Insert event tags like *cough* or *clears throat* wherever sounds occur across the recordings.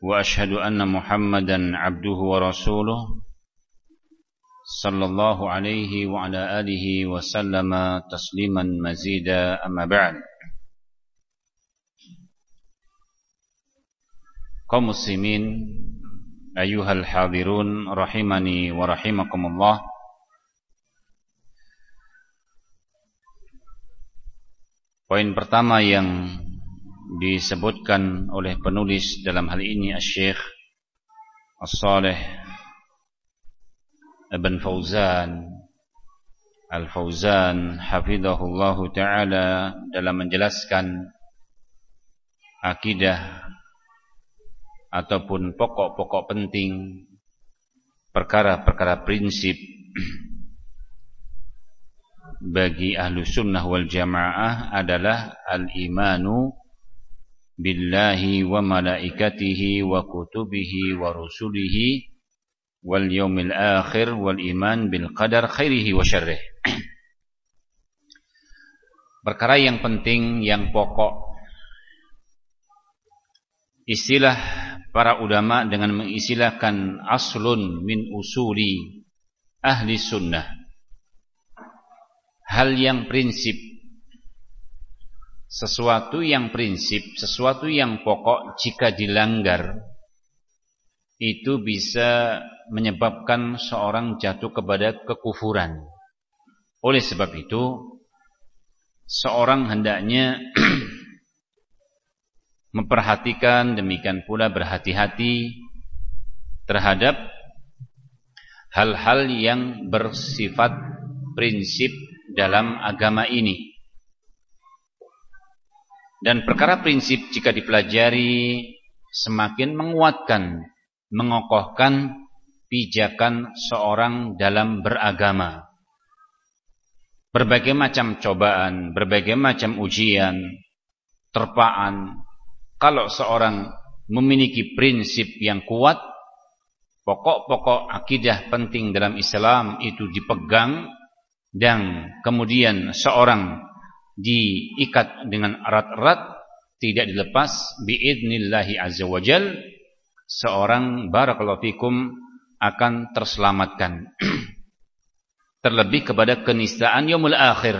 وأشهد أن محمدا عبده ورسوله صلى الله عليه وعلى آله وسلم تسليما مزيدا أما بعد kaum muslimin ayyuhal hadirun rahimani wa rahimakumullah Poin pertama yang disebutkan oleh penulis dalam hal ini Syekh As-Saleh Ibn Fauzan. Al-Fauzan hafizahullahu taala dalam menjelaskan akidah ataupun pokok-pokok penting perkara-perkara prinsip bagi ahlu sunnah wal jamaah adalah al-imanu billahi wa malaikatihi wa kutubihi wa rusulihi wal yaumil akhir wal iman bil qadar wa. *clears throat* Perkara yang penting, yang pokok istilah para ulama dengan mengistilahkan aslun min usuli ahli sunnah. Hal yang prinsip sesuatu yang prinsip, sesuatu yang pokok jika dilanggar itu bisa menyebabkan seorang jatuh kepada kekufuran. Oleh sebab itu, seorang hendaknya *clears throat* memperhatikan demikian pula berhati-hati terhadap hal-hal yang bersifat prinsip dalam agama ini. Dan perkara prinsip jika dipelajari semakin menguatkan, mengokohkan pijakan seorang dalam beragama. Berbagai macam cobaan, berbagai macam ujian, terpaan. Kalau seorang memiliki prinsip yang kuat, pokok-pokok akidah penting dalam Islam itu dipegang dan kemudian seorang diikat dengan erat-erat tidak dilepas biidnillahi azza wajal seorang barakallahu fikum akan terselamatkan. *clears throat* Terlebih kepada kenistaan yaumul akhir.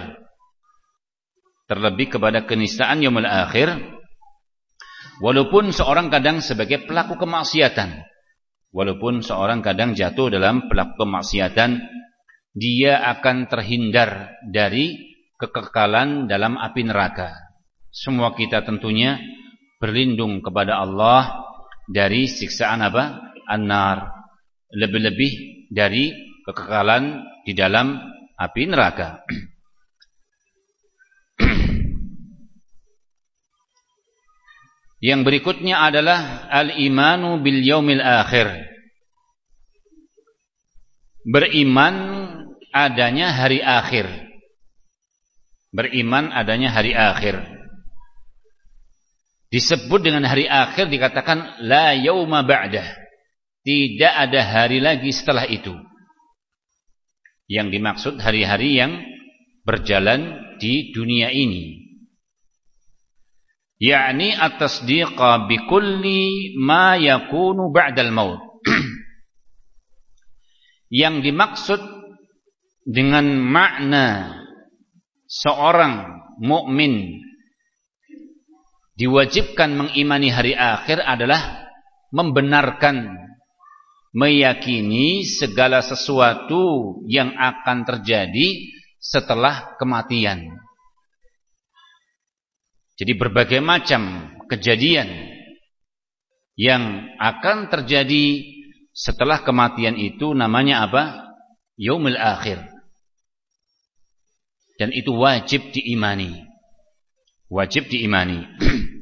Terlebih kepada kenistaan yaumul akhir walaupun seorang kadang sebagai pelaku kemaksiatan walaupun seorang kadang jatuh dalam pelaku kemaksiatan dia akan terhindar dari kekekalan dalam api neraka. Semua kita tentunya berlindung kepada Allah dari siksaan apa? An-nar. Lebih-lebih dari kekekalan di dalam api neraka. Yang berikutnya adalah al-imanu bil yaumil akhir. Beriman adanya hari akhir beriman adanya hari akhir. Disebut dengan hari akhir dikatakan la yauma ba'dah. Tidak ada hari lagi setelah itu. Yang dimaksud hari-hari yang berjalan di dunia ini. Yakni at-tasdiqa bi kulli ma yakunu ba'dal maut. *clears throat* yang dimaksud dengan makna seorang mukmin diwajibkan mengimani hari akhir adalah membenarkan meyakini segala sesuatu yang akan terjadi setelah kematian. Jadi berbagai macam kejadian yang akan terjadi setelah kematian itu namanya apa? Yaumul akhir. Dan itu wajib diimani. Wajib diimani. *clears throat*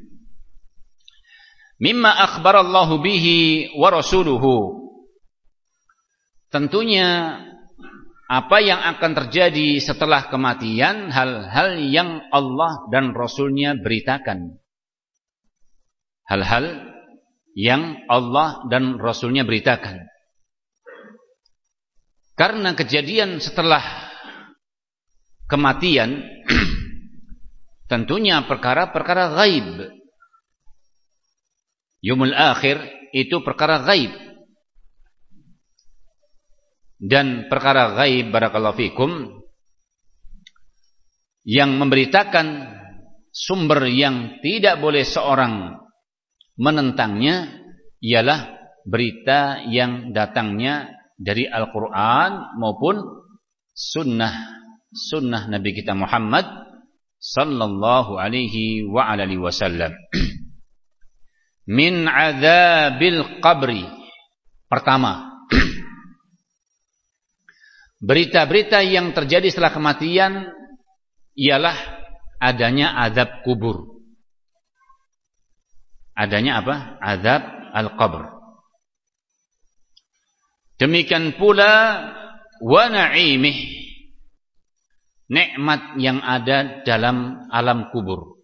mimma akhbarallahu bihi wa rasuluhu tentunya apa yang akan terjadi setelah kematian hal-hal yang Allah dan Rasulnya beritakan hal-hal yang Allah dan Rasulnya beritakan karena kejadian setelah kematian *clears throat* tentunya perkara-perkara gaib Yumul akhir itu perkara gaib. Dan perkara gaib barakallahu fikum yang memberitakan sumber yang tidak boleh seorang menentangnya ialah berita yang datangnya dari Al-Quran maupun sunnah sunnah Nabi kita Muhammad sallallahu alaihi wa alihi wasallam *clears throat* min adzabil qabri. Pertama, *clears throat* berita-berita yang terjadi setelah kematian ialah adanya azab kubur. Adanya apa? Azab al-qabr. Demikian pula wa na'imih. Nikmat yang ada dalam alam kubur.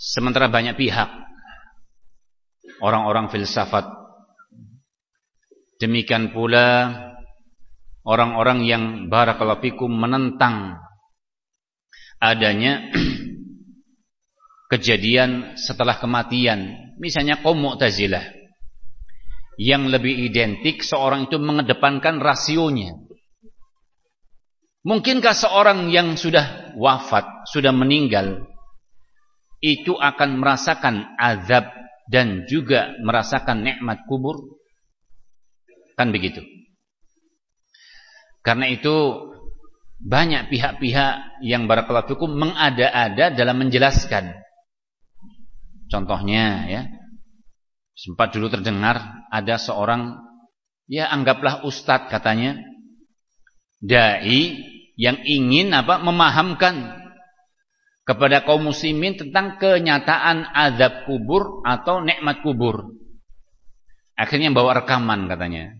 Sementara banyak pihak. Orang-orang filsafat. Demikian pula orang-orang yang barakallahu fikum menentang adanya *clears throat* kejadian setelah kematian. Misalnya kaum Mu'tazilah yang lebih identik seorang itu mengedepankan rasionya. Mungkinkah seorang yang sudah wafat sudah meninggal itu akan merasakan azab dan juga merasakan nikmat kubur? Kan begitu. Karena itu banyak pihak-pihak yang barakallahu fikum mengada-ada dalam menjelaskan. Contohnya ya sempat dulu terdengar ada seorang ya anggaplah ustadz katanya dai yang ingin apa memahamkan kepada kaum muslimin tentang kenyataan azab kubur atau nikmat kubur. Akhirnya bawa rekaman katanya.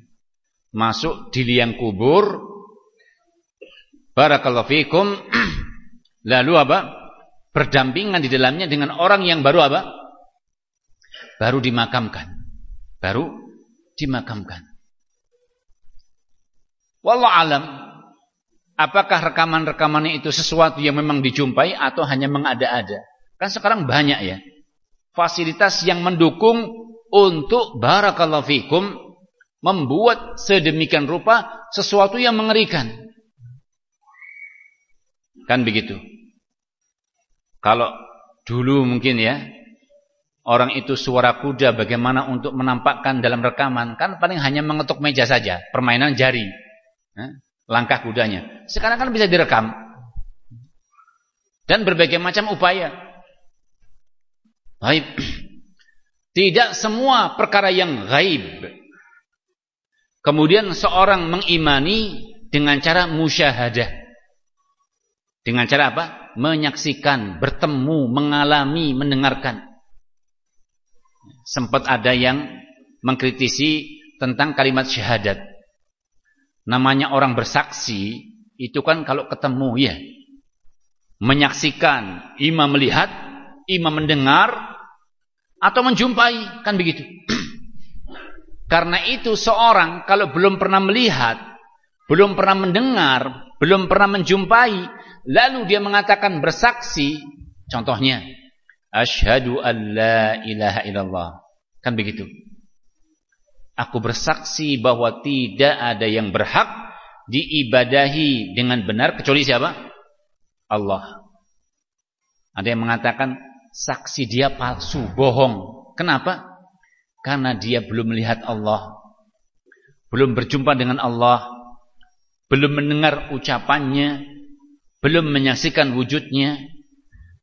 Masuk di liang kubur. Barakallahu fikum. *clears throat* Lalu apa? Berdampingan di dalamnya dengan orang yang baru apa? Baru dimakamkan. Baru dimakamkan. Wallah alam Apakah rekaman-rekamannya itu sesuatu yang memang dijumpai atau hanya mengada-ada? Kan sekarang banyak ya. Fasilitas yang mendukung untuk barakallahu fikum membuat sedemikian rupa sesuatu yang mengerikan. Kan begitu. Kalau dulu mungkin ya orang itu suara kuda bagaimana untuk menampakkan dalam rekaman kan paling hanya mengetuk meja saja, permainan jari langkah kudanya. Sekarang kan bisa direkam. Dan berbagai macam upaya. Baik. *clears throat* Tidak semua perkara yang gaib. Kemudian seorang mengimani dengan cara musyahadah. Dengan cara apa? Menyaksikan, bertemu, mengalami, mendengarkan. Sempat ada yang mengkritisi tentang kalimat syahadat. Namanya orang bersaksi itu kan kalau ketemu ya. Menyaksikan imam melihat imam mendengar atau menjumpai kan begitu. *clears throat* Karena itu seorang kalau belum pernah melihat belum pernah mendengar belum pernah menjumpai lalu dia mengatakan bersaksi contohnya asyhadu an la ilaha illallah kan begitu Aku bersaksi bahwa tidak ada yang berhak diibadahi dengan benar kecuali siapa? Allah. Ada yang mengatakan saksi dia palsu, bohong. Kenapa? Karena dia belum melihat Allah. Belum berjumpa dengan Allah. Belum mendengar ucapannya. Belum menyaksikan wujudnya.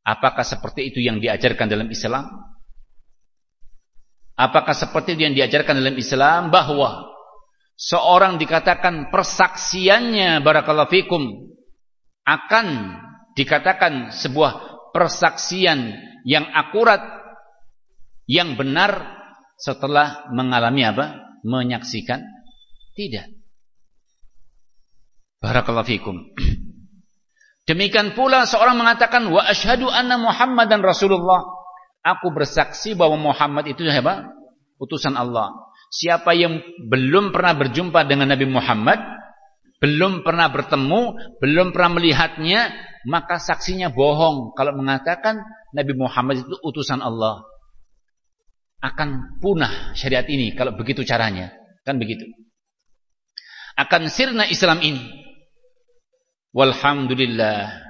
Apakah seperti itu yang diajarkan dalam Islam? Apakah seperti yang diajarkan dalam Islam bahwa seorang dikatakan persaksiannya barakallahu fikum akan dikatakan sebuah persaksian yang akurat, yang benar setelah mengalami apa? Menyaksikan? Tidak. Barakallahu fikum. *clears throat* Demikian pula seorang mengatakan wa asyhadu anna Muhammadan Rasulullah. Aku bersaksi bahwa Muhammad itu apa? Utusan Allah. Siapa yang belum pernah berjumpa dengan Nabi Muhammad, belum pernah bertemu, belum pernah melihatnya, maka saksinya bohong kalau mengatakan Nabi Muhammad itu utusan Allah. Akan punah syariat ini kalau begitu caranya. Kan begitu. Akan sirna Islam ini. Walhamdulillah.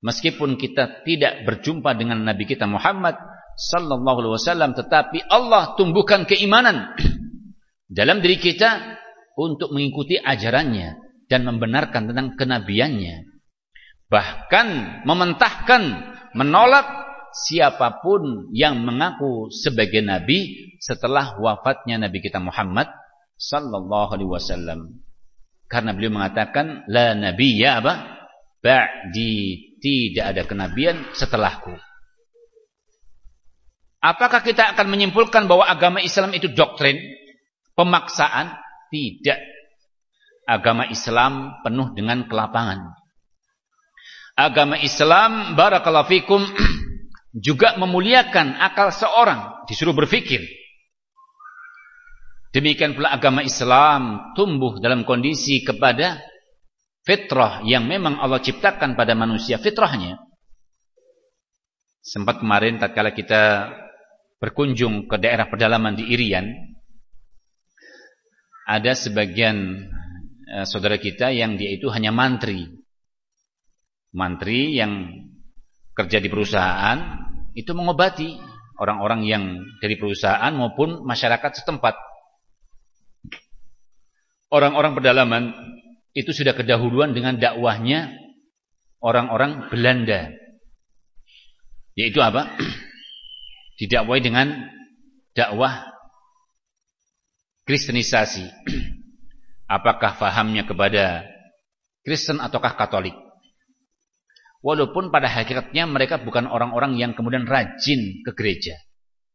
Meskipun kita tidak berjumpa dengan Nabi kita Muhammad sallallahu alaihi wasallam tetapi Allah tumbuhkan keimanan *clears throat* dalam diri kita untuk mengikuti ajarannya dan membenarkan tentang kenabiannya. Bahkan mementahkan, menolak siapa pun yang mengaku sebagai nabi setelah wafatnya Nabi kita Muhammad sallallahu alaihi wasallam. Karena beliau mengatakan la nabiyya apa? Ba'di tidak ada kenabian setelahku. Apakah kita akan menyimpulkan bahwa agama Islam itu doktrin, pemaksaan? Tidak. Agama Islam penuh dengan kelapangan. Agama Islam barakallahu fikum *clears throat* juga memuliakan akal seorang, disuruh berpikir. Demikian pula agama Islam tumbuh dalam kondisi kepada fitrah yang memang Allah ciptakan pada manusia fitrahnya. Sempat kemarin tatkala kita berkunjung ke daerah pedalaman di Irian, ada sebagian uh, saudara kita yang dia itu hanya mantri. Mantri yang kerja di perusahaan itu mengobati orang-orang yang dari perusahaan maupun masyarakat setempat orang-orang pedalaman itu sudah kedahuluan dengan dakwahnya orang-orang Belanda. Yaitu apa? *clears throat* Didakwai dengan dakwah kristenisasi. *clears throat* Apakah fahamnya kepada Kristen ataukah Katolik? Walaupun pada hakikatnya mereka bukan orang-orang yang kemudian rajin ke gereja.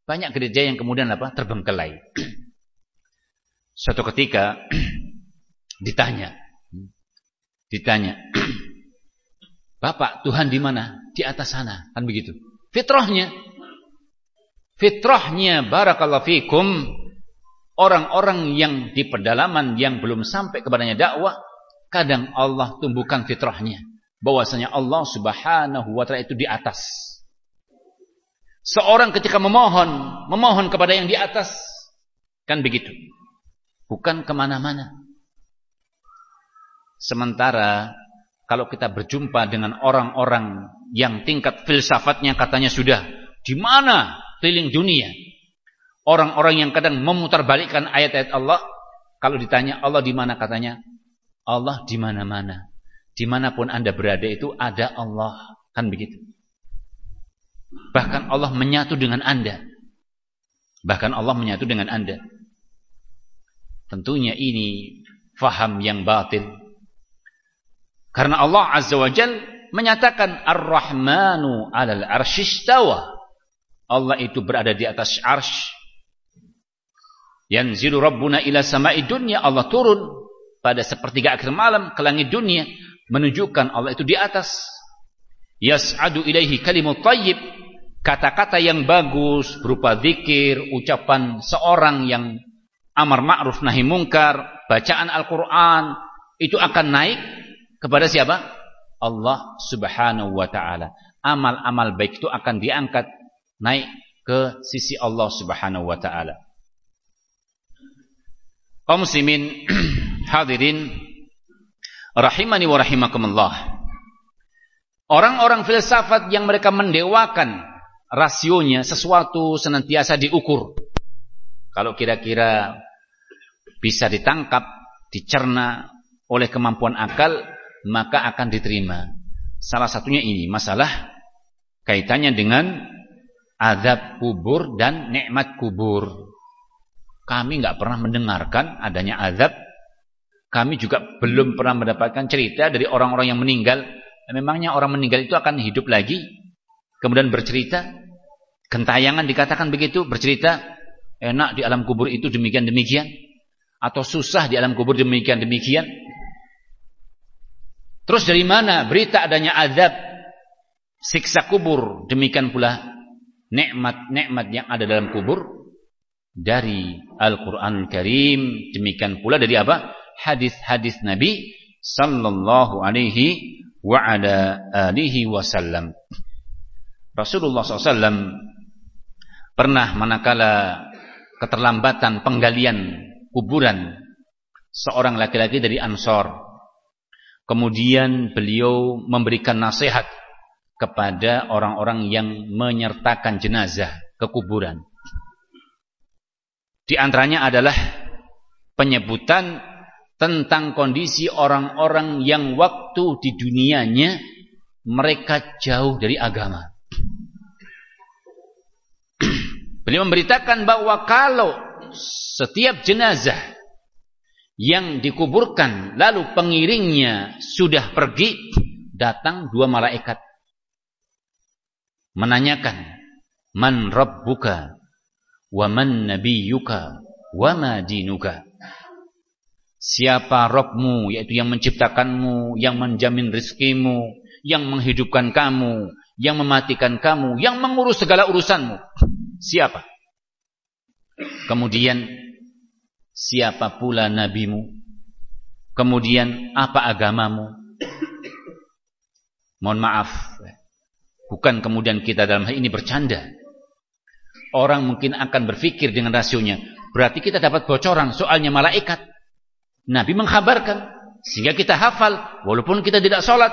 Banyak gereja yang kemudian apa? terbengkelai. *clears throat* Suatu ketika ditanya, ditanya, *clears throat* Bapak Tuhan di mana? Di atas sana, kan begitu. Fitrahnya, fitrahnya barakallahu fikum orang-orang yang di pedalaman yang belum sampai kepadanya dakwah, kadang Allah tumbuhkan fitrahnya bahwasanya Allah Subhanahu wa taala itu di atas. Seorang ketika memohon, memohon kepada yang di atas, kan begitu bukan ke mana-mana. Sementara kalau kita berjumpa dengan orang-orang yang tingkat filsafatnya katanya sudah di mana keliling dunia. Orang-orang yang kadang memutarbalikkan ayat-ayat Allah, kalau ditanya Allah di mana katanya, Allah di mana-mana. Di mana pun anda berada itu ada Allah, kan begitu. Bahkan Allah menyatu dengan anda. Bahkan Allah menyatu dengan anda. Tentunya ini faham yang batil. Karena Allah Azza wa Jal menyatakan Ar-Rahmanu alal arshistawa. Allah itu berada di atas arsh. Yanzilu Rabbuna ila sama'i dunya. Allah turun pada sepertiga akhir malam ke langit dunia. Menunjukkan Allah itu di atas. Yas'adu ilaihi kalimut tayyib. Kata-kata yang bagus berupa zikir, ucapan seorang yang amar ma'ruf nahi mungkar, bacaan Al-Qur'an itu akan naik kepada siapa? Allah Subhanahu wa taala. Amal-amal baik itu akan diangkat naik ke sisi Allah Subhanahu wa taala. Kaum muslimin *clears throat* hadirin rahimani wa rahimakumullah. Orang-orang filsafat yang mereka mendewakan rasionya sesuatu senantiasa diukur. Kalau kira-kira bisa ditangkap, dicerna oleh kemampuan akal, maka akan diterima. Salah satunya ini masalah kaitannya dengan azab kubur dan nikmat kubur. Kami nggak pernah mendengarkan adanya azab. Kami juga belum pernah mendapatkan cerita dari orang-orang yang meninggal. Memangnya orang meninggal itu akan hidup lagi? kemudian bercerita, gentayangan dikatakan begitu, bercerita, enak di alam kubur itu demikian-demikian, atau susah di alam kubur demikian-demikian. Terus dari mana berita adanya azab, siksa kubur, demikian pula nikmat-nikmat yang ada dalam kubur dari Al-Qur'anul Karim, demikian pula dari apa? Hadis-hadis Nabi sallallahu alaihi wa ala alihi wasallam. Rasulullah SAW pernah manakala keterlambatan penggalian kuburan seorang laki-laki dari Ansor. Kemudian beliau memberikan nasihat kepada orang-orang yang menyertakan jenazah ke kuburan. Di antaranya adalah penyebutan tentang kondisi orang-orang yang waktu di dunianya mereka jauh dari agama. *clears throat* Beliau memberitakan bahwa kalau setiap jenazah yang dikuburkan lalu pengiringnya sudah pergi, datang dua malaikat menanyakan, "Man rabbuka wa man nabiyyuka wa ma dinuka?" Siapa Robmu, yaitu yang menciptakanmu, yang menjamin rizkimu, yang menghidupkan kamu, yang mematikan kamu, yang mengurus segala urusanmu. Siapa? Kemudian, siapa pula nabimu? Kemudian, apa agamamu? Mohon maaf, bukan kemudian kita dalam hal ini bercanda. Orang mungkin akan berpikir dengan rasionya, berarti kita dapat bocoran soalnya malaikat. Nabi menghabarkan sehingga kita hafal walaupun kita tidak sholat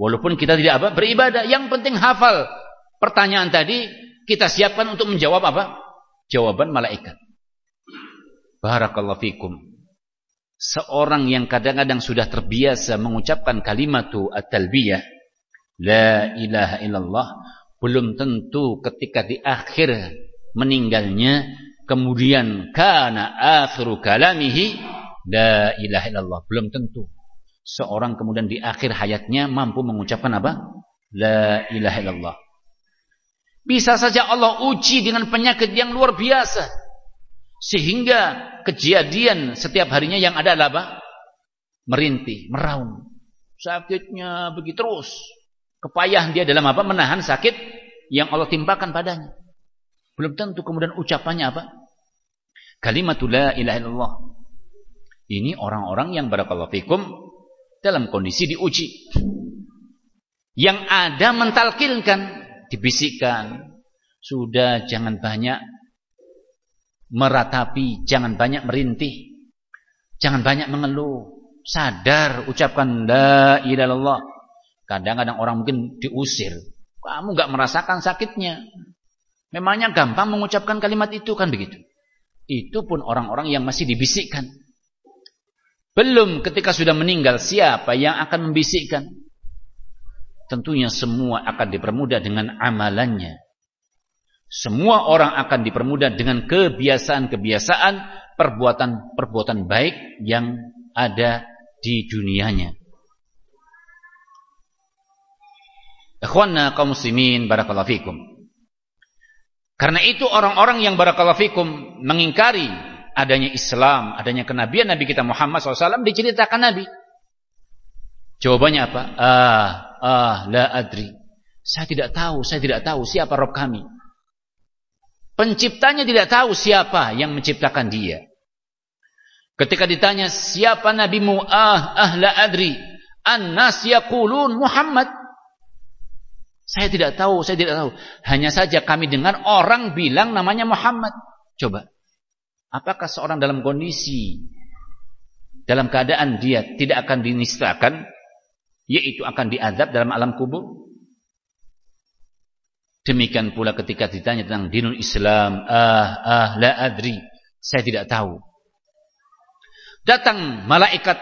walaupun kita tidak apa beribadah yang penting hafal pertanyaan tadi kita siapkan untuk menjawab apa jawaban malaikat barakallahu fikum seorang yang kadang-kadang sudah terbiasa mengucapkan kalimat at-talbiyah la ilaha illallah belum tentu ketika di akhir meninggalnya kemudian kana akhiru kalamihi La ilaha illallah. Belum tentu. Seorang kemudian di akhir hayatnya mampu mengucapkan apa? La ilaha illallah. Bisa saja Allah uji dengan penyakit yang luar biasa. Sehingga kejadian setiap harinya yang ada adalah apa? Merintih, meraung. Sakitnya begitu terus. Kepayahan dia dalam apa? Menahan sakit yang Allah timpakan padanya. Belum tentu kemudian ucapannya apa? Kalimatul la ilaha illallah. Ini orang-orang yang barakallahu fikum dalam kondisi diuji. Yang ada mentalkilkan, dibisikkan. Sudah jangan banyak meratapi, jangan banyak merintih. Jangan banyak mengeluh. Sadar ucapkan la ilaha illallah. Kadang-kadang orang mungkin diusir. Kamu gak merasakan sakitnya. Memangnya gampang mengucapkan kalimat itu kan begitu. Itu pun orang-orang yang masih dibisikkan. Belum ketika sudah meninggal siapa yang akan membisikkan? Tentunya semua akan dipermudah dengan amalannya. Semua orang akan dipermudah dengan kebiasaan-kebiasaan, perbuatan-perbuatan baik yang ada di dunianya. Ikhwanna kaum muslimin barakallahu fikum. Karena itu orang-orang yang barakallahu fikum mengingkari adanya Islam, adanya kenabian Nabi kita Muhammad SAW diceritakan Nabi. Jawabannya apa? Ah, ah, la adri. Saya tidak tahu, saya tidak tahu siapa Rob kami. Penciptanya tidak tahu siapa yang menciptakan dia. Ketika ditanya siapa nabimu? Ah, ah la adri. An-nas yaqulun Muhammad. Saya tidak tahu, saya tidak tahu. Hanya saja kami dengar orang bilang namanya Muhammad. Coba. Apakah seorang dalam kondisi dalam keadaan dia tidak akan dinistakan yaitu akan diadab dalam alam kubur? Demikian pula ketika ditanya tentang dinul Islam, ah ah la adri, saya tidak tahu. Datang malaikat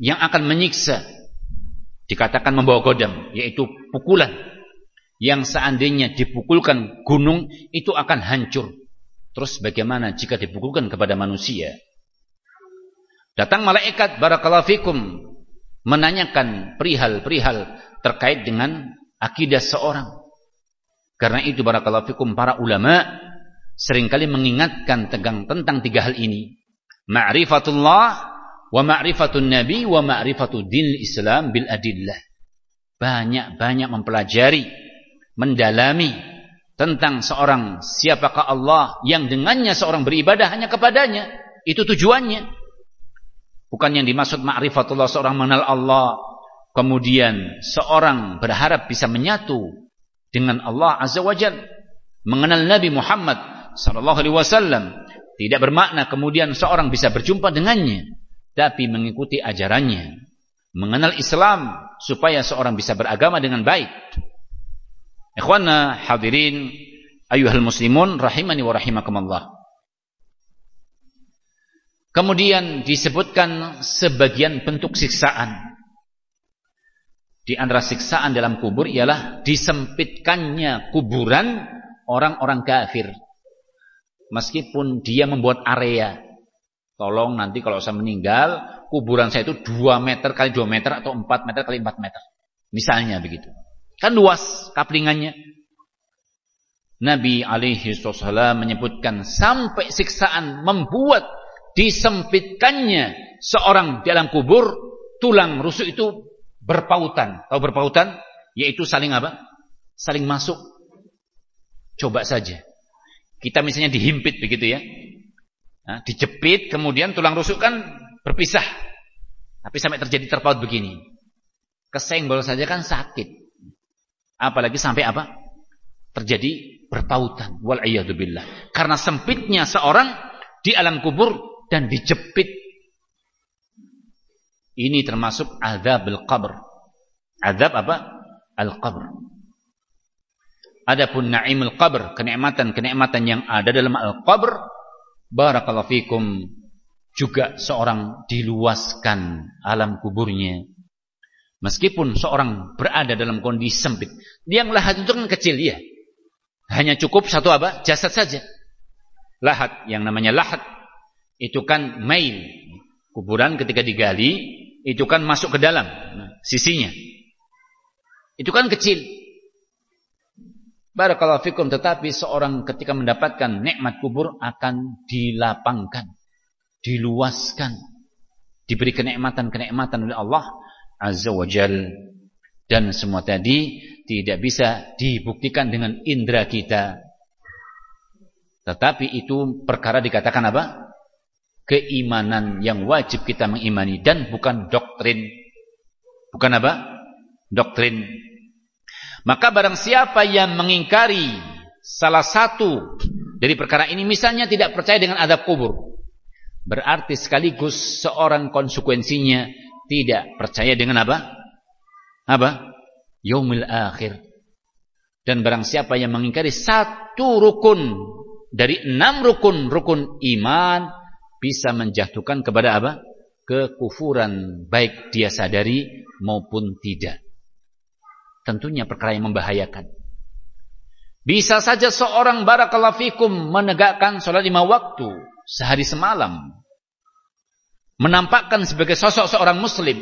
yang akan menyiksa dikatakan membawa godam yaitu pukulan yang seandainya dipukulkan gunung itu akan hancur Terus bagaimana jika dipukulkan kepada manusia? Datang malaikat barakallahu fikum menanyakan perihal-perihal terkait dengan akidah seorang. Karena itu barakallahu fikum para ulama sering kali mengingatkan tegang tentang tiga hal ini. Ma'rifatullah wa ma'rifatun nabi wa ma'rifatu din Islam bil adillah. Banyak-banyak mempelajari, mendalami tentang seorang siapakah Allah yang dengannya seorang beribadah hanya kepadanya. Itu tujuannya. Bukan yang dimaksud ma'rifatullah seorang mengenal Allah. Kemudian seorang berharap bisa menyatu dengan Allah Azza wa Jal. Mengenal Nabi Muhammad wasallam tidak bermakna kemudian seorang bisa berjumpa dengannya, tapi mengikuti ajarannya. Mengenal Islam supaya seorang bisa beragama dengan baik. Ikhwana hadirin ayuhal muslimun rahimani wa rahimakumullah. Kemudian disebutkan sebagian bentuk siksaan di antara siksaan dalam kubur ialah disempitkannya kuburan orang-orang kafir. Meskipun dia membuat area. Tolong nanti kalau saya meninggal, kuburan saya itu 2 meter kali 2 meter atau 4 meter kali 4 meter. Misalnya begitu. Kan luas kaplingannya. Nabi alaihi wasallam menyebutkan sampai siksaan membuat disempitkannya seorang dalam kubur, tulang rusuk itu berpautan. Tahu berpautan? Yaitu saling apa? Saling masuk. Coba saja. Kita misalnya dihimpit begitu ya. Nah, dijepit, kemudian tulang rusuk kan berpisah. Tapi sampai terjadi terpaut begini. Kesenggol saja kan sakit. Apalagi sampai apa? Terjadi berpautan. Wal'iyyadubillah. Karena sempitnya seorang di alam kubur dan dijepit ini termasuk azab al-qabr. Azab apa? Al-qabr. Adapun na'imul qabr, kenikmatan-kenikmatan yang ada dalam al-qabr, barakallahu fikum juga seorang diluaskan alam kuburnya. Meskipun seorang berada dalam kondisi sempit, yang lahat itu kan kecil ya. Hanya cukup satu apa? Jasad saja. Lahat yang namanya lahat itu kan mail. Kuburan ketika digali itu kan masuk ke dalam nah, sisinya. Itu kan kecil. Barakallahu fikum tetapi seorang ketika mendapatkan nikmat kubur akan dilapangkan, diluaskan, diberi kenikmatan-kenikmatan oleh Allah Azza wa Jal dan semua tadi tidak bisa dibuktikan dengan indera kita. Tetapi itu perkara dikatakan apa? Keimanan yang wajib kita mengimani dan bukan doktrin. Bukan apa? Doktrin. Maka barang siapa yang mengingkari salah satu dari perkara ini misalnya tidak percaya dengan adab kubur. Berarti sekaligus seorang konsekuensinya tidak percaya dengan apa? Apa? Yaumil akhir. Dan barang siapa yang mengingkari satu rukun dari enam rukun rukun iman bisa menjatuhkan kepada apa? Kekufuran baik dia sadari maupun tidak. Tentunya perkara yang membahayakan. Bisa saja seorang barakallahu fikum menegakkan sholat lima waktu sehari semalam. Menampakkan sebagai sosok seorang muslim.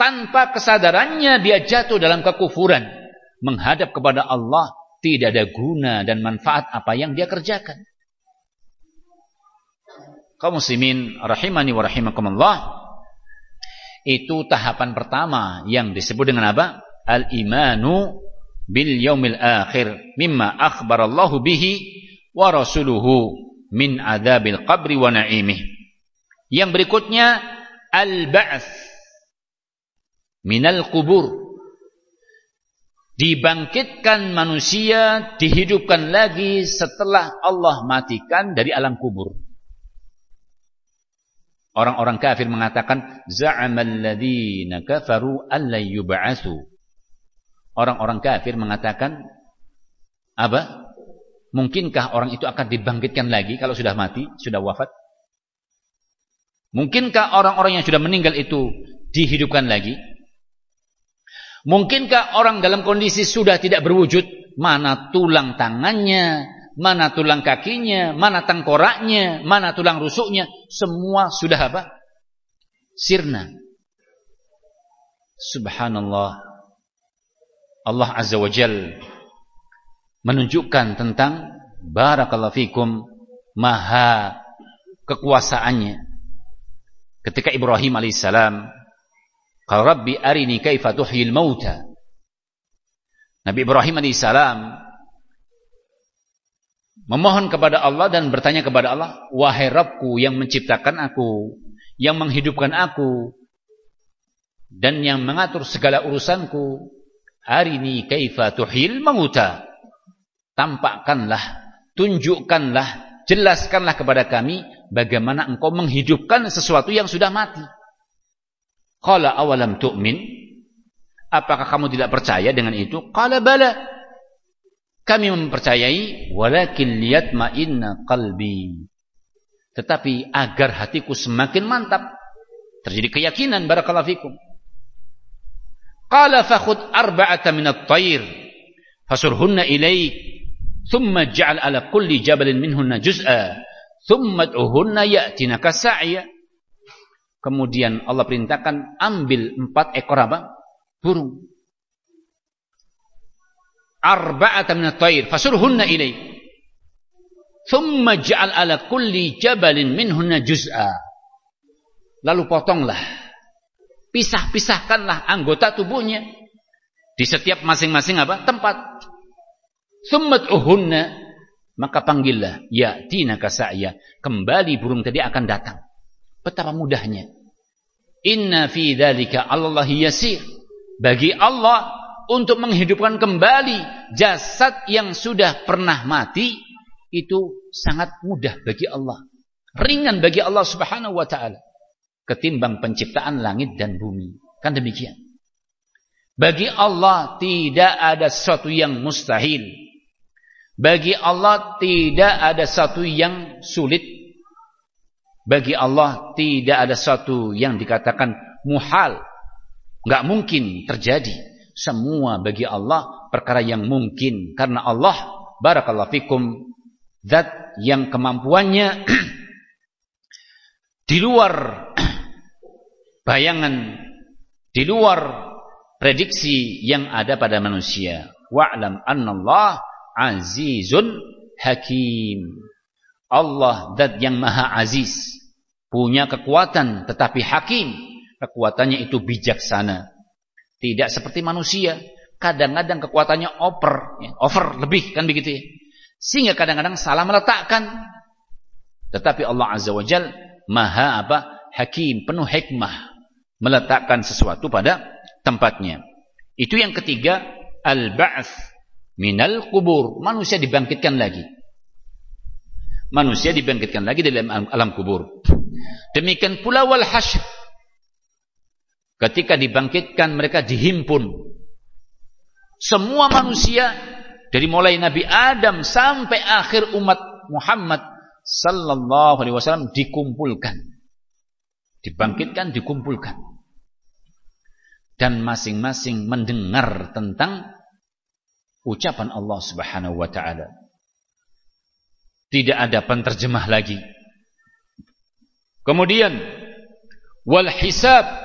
Tanpa kesadarannya dia jatuh dalam kekufuran. Menghadap kepada Allah tidak ada guna dan manfaat apa yang dia kerjakan kaum muslimin rahimani wa rahimakumullah itu tahapan pertama yang disebut dengan apa? Al-imanu bil yaumil akhir mimma akhbarallahu bihi wa rasuluhu min adzabil qabri wa na'imih. Yang berikutnya al-ba'ts minal kubur. Dibangkitkan manusia, dihidupkan lagi setelah Allah matikan dari alam kubur. Orang-orang kafir mengatakan za'amal ladzina kafaru alla yub'atsu. Orang-orang kafir mengatakan apa? Mungkinkah orang itu akan dibangkitkan lagi kalau sudah mati, sudah wafat? Mungkinkah orang-orang yang sudah meninggal itu dihidupkan lagi? Mungkinkah orang dalam kondisi sudah tidak berwujud, mana tulang tangannya, mana tulang kakinya, mana tengkoraknya, mana tulang rusuknya, semua sudah apa? Sirna. Subhanallah. Allah Azza wa Jal menunjukkan tentang barakallahu fikum maha kekuasaannya. Ketika Ibrahim alaihissalam, "Qala Rabbi arini kaifa tuhyil mauta." Nabi Ibrahim alaihissalam memohon kepada Allah dan bertanya kepada Allah, "Wahai Rabbku yang menciptakan aku, yang menghidupkan aku dan yang mengatur segala urusanku, arini kaifa tuhyil mauta." Tampakkanlah tunjukkanlah, jelaskanlah kepada kami bagaimana engkau menghidupkan sesuatu yang sudah mati. Qala awalam tu'min? Apakah kamu tidak percaya dengan itu? Qala bala. Kami mempercayai walakin liyatma'inna qalbi. Tetapi agar hatiku semakin mantap terjadi keyakinan barakallahu fikum. Qala fakhud arba'ata min at-tayr fasurhunna ilaik thumma ja'al ala kulli jabalin minhunna juz'a thumma ad'uhunna ya'tinaka sa'ya. Kemudian Allah perintahkan ambil empat ekor apa? burung arba'atan min at-tayr fasurhunna ilayk thumma ja'al ala kulli jabalin minhunna juz'a lalu potonglah pisah-pisahkanlah anggota tubuhnya di setiap masing-masing apa tempat Summat uhunna maka panggillah ya tina kasaya kembali burung tadi akan datang. Betapa mudahnya. Inna fi dzalika Allah yasir. Bagi Allah untuk menghidupkan kembali jasad yang sudah pernah mati itu sangat mudah bagi Allah. Ringan bagi Allah Subhanahu wa taala ketimbang penciptaan langit dan bumi. Kan demikian. Bagi Allah tidak ada sesuatu yang mustahil. Bagi Allah tidak ada satu yang sulit. Bagi Allah tidak ada satu yang dikatakan muhal. Enggak mungkin terjadi. Semua bagi Allah perkara yang mungkin. Karena Allah, barakallahu fikum, zat yang kemampuannya *clears throat* di luar *clears throat* bayangan, di luar prediksi yang ada pada manusia. Wa'lam annallah azizun hakim. Allah dat yang maha aziz. Punya kekuatan tetapi hakim. Kekuatannya itu bijaksana. Tidak seperti manusia. Kadang-kadang kekuatannya over. Ya, over lebih kan begitu ya. Sehingga kadang-kadang salah meletakkan. Tetapi Allah Azza wa Jal maha apa? Hakim, penuh hikmah. Meletakkan sesuatu pada tempatnya. Itu yang ketiga. Al-ba'ath minal kubur. Manusia dibangkitkan lagi. Manusia dibangkitkan lagi dalam alam kubur. Demikian pula wal hasyr. Ketika dibangkitkan mereka dihimpun. Semua manusia dari mulai Nabi Adam sampai akhir umat Muhammad sallallahu alaihi wasallam dikumpulkan. Dibangkitkan, dikumpulkan. Dan masing-masing mendengar tentang ucapan Allah Subhanahu wa taala. Tidak ada penterjemah lagi. Kemudian wal hisab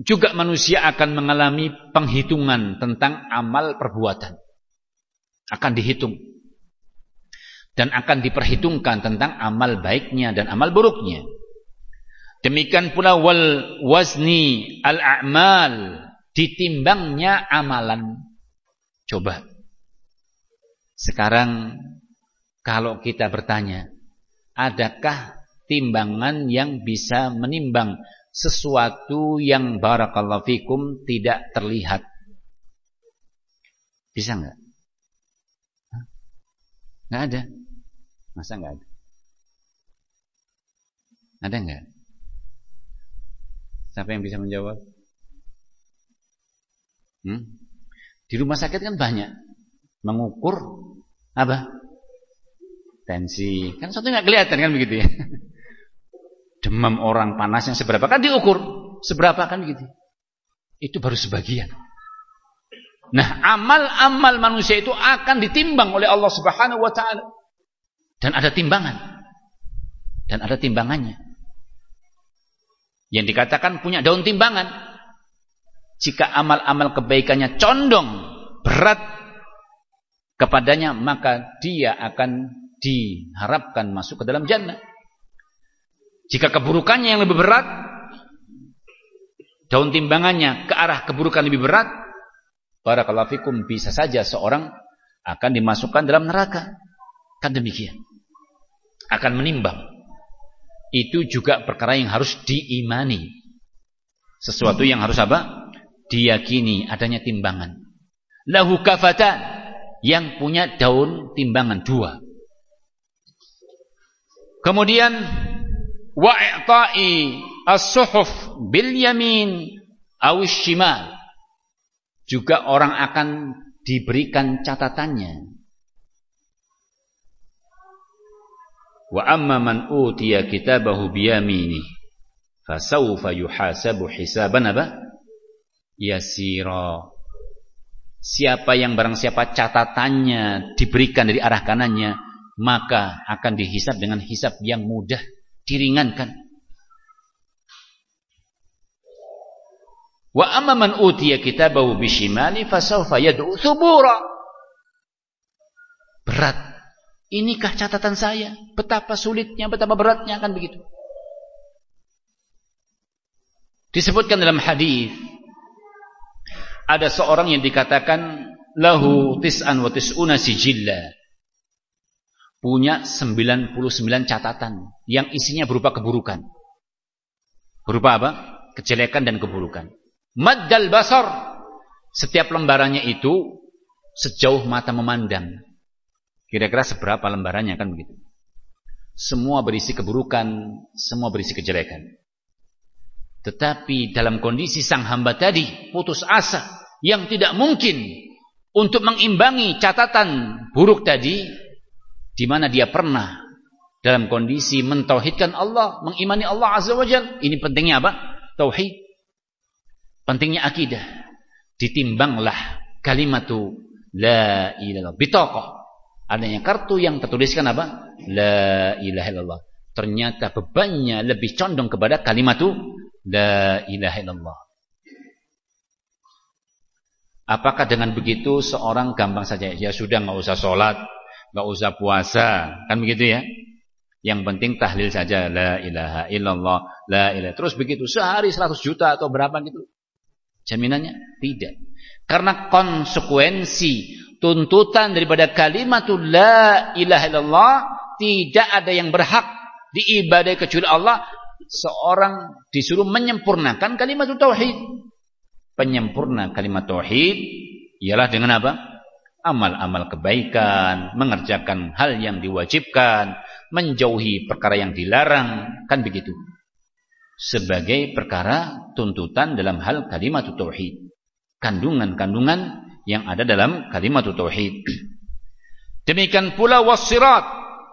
juga manusia akan mengalami penghitungan tentang amal perbuatan. Akan dihitung. Dan akan diperhitungkan tentang amal baiknya dan amal buruknya. Demikian pula wal wazni al-a'mal ditimbangnya amalan. Coba. Sekarang kalau kita bertanya, adakah timbangan yang bisa menimbang sesuatu yang barakallahu fikum tidak terlihat? Bisa enggak? Enggak ada. Masa enggak ada? Ada enggak? Siapa yang bisa menjawab? Hmm? Di rumah sakit kan banyak mengukur apa? Tensi. Kan satu nggak kelihatan kan begitu ya. *laughs* Demam orang panas yang seberapa kan diukur seberapa kan begitu. Itu baru sebagian. Nah, amal-amal manusia itu akan ditimbang oleh Allah Subhanahu wa taala. Dan ada timbangan. Dan ada timbangannya. Yang dikatakan punya daun timbangan jika amal-amal kebaikannya condong berat kepadanya maka dia akan diharapkan masuk ke dalam jannah. Jika keburukannya yang lebih berat, daun timbangannya ke arah keburukan lebih berat, para kalafikum bisa saja seorang akan dimasukkan dalam neraka. Kan demikian. Akan menimbang. Itu juga perkara yang harus diimani. Sesuatu yang harus apa? Diyakini adanya timbangan. Lahu kafatan. Yang punya daun timbangan dua. Kemudian wa'i'ta'i as-suhuf bil yamin awis shimal. Juga orang akan diberikan catatannya. Wa amma man utiya kitabahu biyamini fasawfa yuhasabu hisaban apa? Yasira. Siapa yang barang siapa catatannya diberikan dari arah kanannya, maka akan dihisap dengan hisap yang mudah, diringankan. Wa amma man utiya kitabahu bishimali fasawfa yad'u thubura. Berat. Inikah catatan saya? Betapa sulitnya, betapa beratnya akan begitu. Disebutkan dalam hadis ada seorang yang dikatakan lahu tis'an wa tis'una sijilla. Punya 99 catatan yang isinya berupa keburukan. Berupa apa? Kejelekan dan keburukan. Maddal basar. Setiap lembarannya itu sejauh mata memandang. Kira-kira seberapa lembarannya kan begitu. Semua berisi keburukan, semua berisi kejelekan. Tetapi dalam kondisi sang hamba tadi putus asa yang tidak mungkin untuk mengimbangi catatan buruk tadi di mana dia pernah dalam kondisi mentauhidkan Allah, mengimani Allah Azza wa Jalla. Ini pentingnya apa? Tauhid. Pentingnya akidah. Ditimbanglah kalimat la ilaha bitokoh. Adanya kartu yang tertuliskan apa? La ilaha illallah. Ternyata bebannya lebih condong kepada kalimat la ilaha illallah. Apakah dengan begitu seorang gampang saja ya sudah nggak usah sholat, nggak usah puasa, kan begitu ya? Yang penting tahlil saja la ilaha illallah, la ilaha. Terus begitu sehari 100 juta atau berapa gitu. Jaminannya tidak. Karena konsekuensi tuntutan daripada kalimatul la ilaha illallah tidak ada yang berhak diibadai kecuali Allah. Seorang disuruh menyempurnakan kalimat tauhid. Penyempurna kalimat tauhid ialah dengan apa? Amal-amal kebaikan, mengerjakan hal yang diwajibkan, menjauhi perkara yang dilarang, kan begitu sebagai perkara tuntutan dalam hal kalimat tauhid. Kandungan-kandungan yang ada dalam kalimat tauhid. Demikian pula wasirat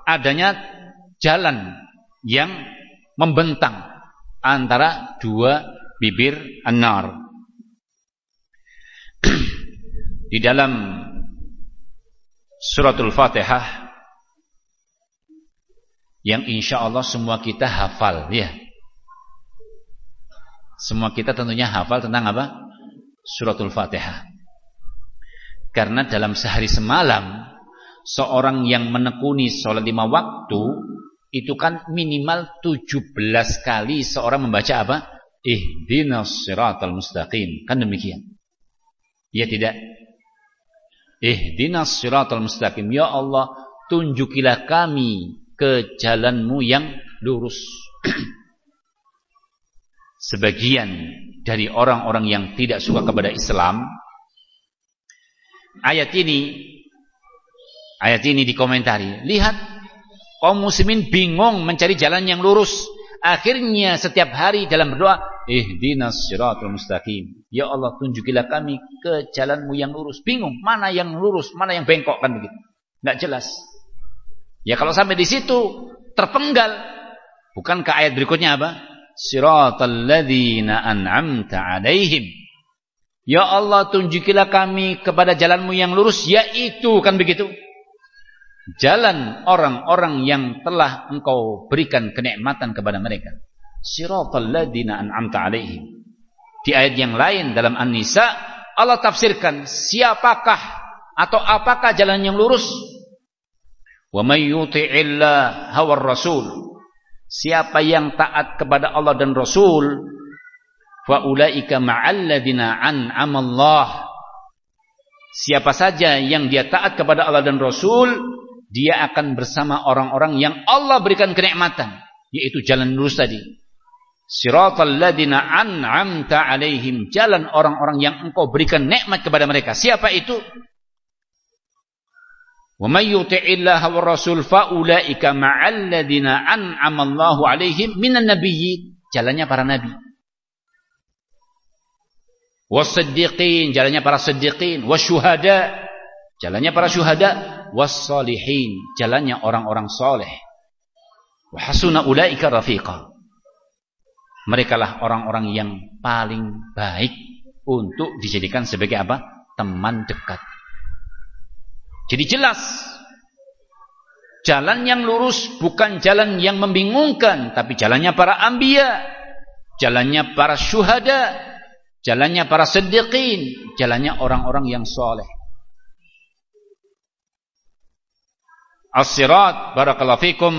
adanya jalan yang membentang antara dua bibir anar. *clears throat* Di dalam suratul Fatihah yang insya Allah semua kita hafal ya semua kita tentunya hafal tentang apa? Suratul Fatihah. Karena dalam sehari semalam seorang yang menekuni sholat lima waktu itu kan minimal 17 kali seorang membaca apa? Ihdinas siratal mustaqim. Kan demikian. Ya tidak? Ihdinas siratal mustaqim. Ya Allah, tunjukilah kami ke jalanmu yang lurus. *clears throat* sebagian dari orang-orang yang tidak suka kepada Islam ayat ini ayat ini dikomentari lihat kaum muslimin bingung mencari jalan yang lurus akhirnya setiap hari dalam berdoa ihdinas siratal mustaqim ya Allah tunjukilah kami ke jalanmu yang lurus bingung mana yang lurus mana yang bengkok kan begitu enggak jelas ya kalau sampai di situ terpenggal bukankah ayat berikutnya apa siratal ladzina an'amta 'alaihim. Ya Allah tunjukilah kami kepada jalanmu yang lurus yaitu kan begitu. Jalan orang-orang yang telah engkau berikan kenikmatan kepada mereka. Siratal ladzina an'amta 'alaihim. Di ayat yang lain dalam An-Nisa Allah tafsirkan siapakah atau apakah jalan yang lurus? Wa may yuti'illah hawar rasul. Siapa yang taat kepada Allah dan Rasul, fa ulaika ma'al ladzina an'ama Allah. Siapa saja yang dia taat kepada Allah dan Rasul, dia akan bersama orang-orang yang Allah berikan kenikmatan, yaitu jalan lurus tadi. Siratal ladzina an'amta alaihim, jalan orang-orang yang engkau berikan nikmat kepada mereka. Siapa itu? Wa may yuti'illaha wa rasul fa ulaika ma'al ladzina an'ama 'alaihim minan nabiyyin, jalannya para nabi. Wasiddiqin, jalannya para siddiqin, wasyuhada, jalannya para syuhada, wassalihin, jalannya orang-orang saleh. Wa hasuna ulaika rafiqa. Mereka lah orang-orang yang paling baik untuk dijadikan sebagai apa? Teman dekat. Jadi jelas jalan yang lurus bukan jalan yang membingungkan, tapi jalannya para anbiya, jalannya para syuhada, jalannya para siddiqin, jalannya orang-orang yang soleh. As-sirat barakallahu fikum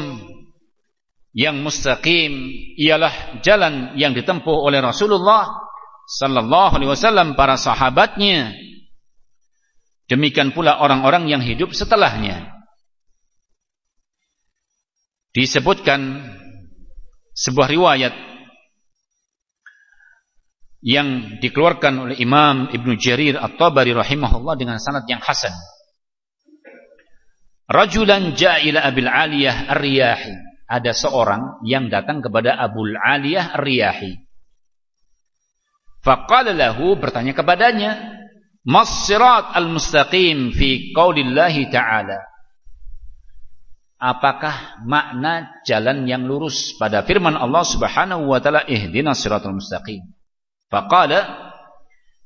yang mustaqim ialah jalan yang ditempuh oleh Rasulullah sallallahu alaihi wasallam para sahabatnya Demikian pula orang-orang yang hidup setelahnya. Disebutkan sebuah riwayat yang dikeluarkan oleh Imam Ibn Jarir At-Tabari rahimahullah dengan sanad yang hasan. Rajulan ja'ila Abil Aliyah Ar-Riyahi. Ada seorang yang datang kepada Abul Aliyah Ar-Riyahi. Faqala lahu bertanya kepadanya, Masirat al-mustaqim fi qaulillahi ta'ala. Apakah makna jalan yang lurus pada firman Allah Subhanahu wa taala ihdinas siratal mustaqim. Faqala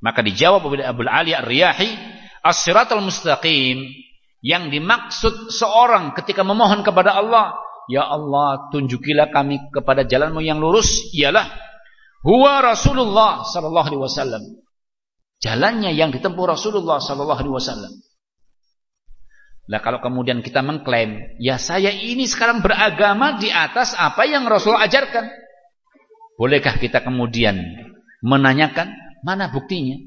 maka dijawab oleh Abu Ali Ar-Riyahi, as-siratal mustaqim yang dimaksud seorang ketika memohon kepada Allah, ya Allah, tunjukilah kami kepada jalanmu yang lurus, ialah huwa Rasulullah sallallahu alaihi wasallam Jalannya yang ditempuh Rasulullah sallallahu alaihi wasallam. Nah kalau kemudian kita mengklaim, ya saya ini sekarang beragama di atas apa yang Rasul ajarkan. Bolehkah kita kemudian menanyakan mana buktinya?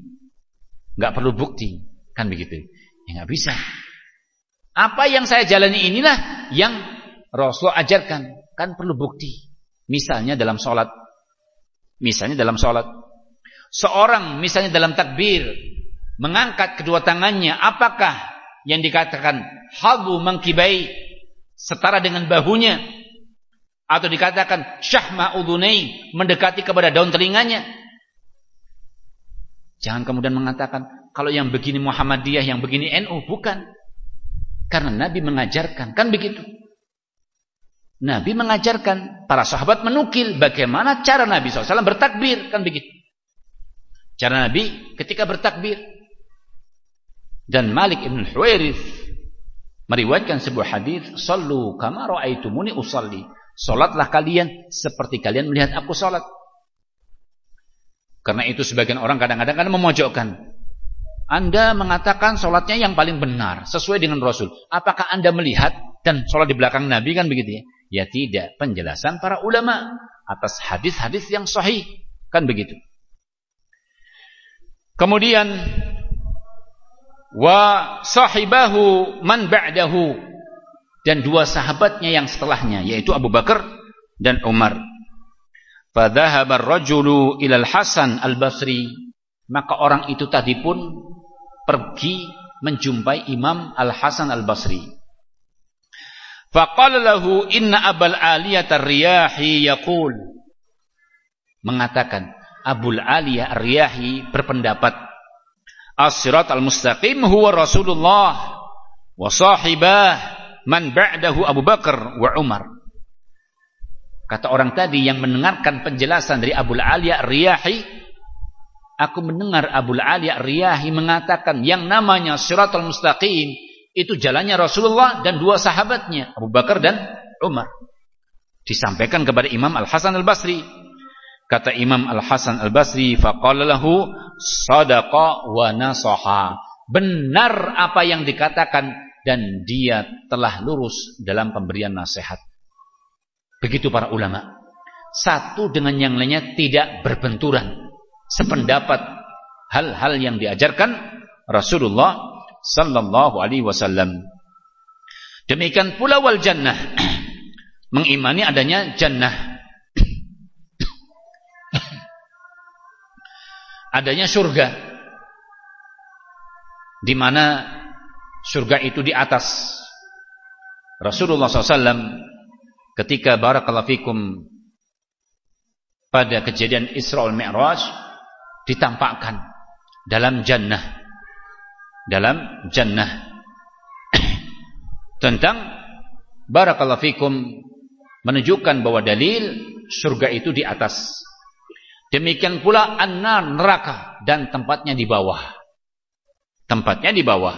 Enggak perlu bukti, kan begitu? Ya enggak bisa. Apa yang saya jalani inilah yang Rasul ajarkan, kan perlu bukti. Misalnya dalam sholat, misalnya dalam sholat, Seorang misalnya dalam takbir mengangkat kedua tangannya, apakah yang dikatakan halu mangkibai setara dengan bahunya atau dikatakan syahma udhunai mendekati kepada daun telinganya? Jangan kemudian mengatakan kalau yang begini Muhammadiyah, yang begini NU, bukan. Karena Nabi mengajarkan, kan begitu. Nabi mengajarkan, para sahabat menukil bagaimana cara Nabi SAW bertakbir, kan begitu. Cara Nabi ketika bertakbir. Dan Malik ibn Huwairith meriwayatkan sebuah hadis, "Sallu kama ra'aitumuni usalli." Salatlah kalian seperti kalian melihat aku salat. Karena itu sebagian orang kadang-kadang kan memojokkan. Anda mengatakan salatnya yang paling benar sesuai dengan Rasul. Apakah Anda melihat dan salat di belakang Nabi kan begitu ya? Ya tidak. Penjelasan para ulama atas hadis-hadis yang sahih kan begitu. Kemudian wa sahibahu man ba'dahu dan dua sahabatnya yang setelahnya yaitu Abu Bakar dan Umar. Fadhahaba ar-rajulu ila al-Hasan al-Basri maka orang itu tadi pun pergi menjumpai Imam Al-Hasan Al-Basri. Faqala lahu inna Abul Aliyah ar-Riyahi yaqul mengatakan Abul Aliyah Ar-Riyahi berpendapat As-sirat al-mustaqim huwa Rasulullah wa sahibah man ba'dahu Abu Bakar wa Umar. Kata orang tadi yang mendengarkan penjelasan dari Abul Aliyah Ar-Riyahi, aku mendengar Abul Aliyah Ar-Riyahi mengatakan yang namanya siratal mustaqim itu jalannya Rasulullah dan dua sahabatnya, Abu Bakar dan Umar. Disampaikan kepada Imam Al-Hasan Al-Basri Kata Imam Al-Hasan Al-Basri, faqala lahu sadaqa wa nasaha. benar apa yang dikatakan dan dia telah lurus dalam pemberian nasihat. Begitu para ulama. Satu dengan yang lainnya tidak berbenturan. Sependapat hal-hal yang diajarkan Rasulullah sallallahu alaihi wasallam. Demikian pula wal jannah. *clears throat* Mengimani adanya jannah. *clears throat* adanya surga di mana surga itu di atas. Rasulullah SAW ketika barakallahu fikum pada kejadian Isra Mi'raj ditampakkan dalam jannah dalam jannah. *clears throat* Tentang barakallahu fikum menunjukkan bahwa dalil surga itu di atas. Demikian pula annar neraka dan tempatnya di bawah. Tempatnya di bawah.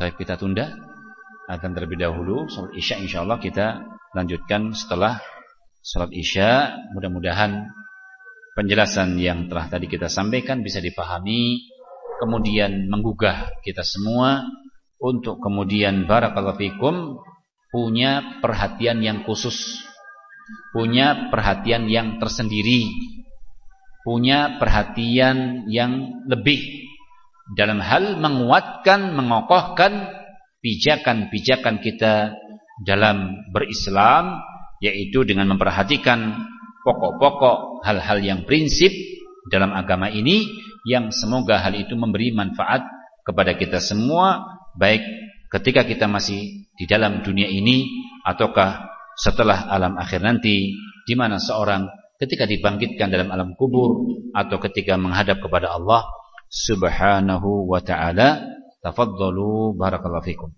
Baik kita tunda. Akan terlebih dahulu salat Isya insyaallah kita lanjutkan setelah salat Isya. Mudah-mudahan penjelasan yang telah tadi kita sampaikan bisa dipahami kemudian menggugah kita semua untuk kemudian barakallahu fikum punya perhatian yang khusus, punya perhatian yang tersendiri punya perhatian yang lebih dalam hal menguatkan, mengokohkan pijakan-pijakan kita dalam berislam yaitu dengan memperhatikan pokok-pokok hal-hal yang prinsip dalam agama ini yang semoga hal itu memberi manfaat kepada kita semua baik ketika kita masih di dalam dunia ini ataukah setelah alam akhir nanti di mana seorang ketika dibangkitkan dalam alam kubur atau ketika menghadap kepada Allah Subhanahu wa taala. Tafadhalu barakallahu fikum.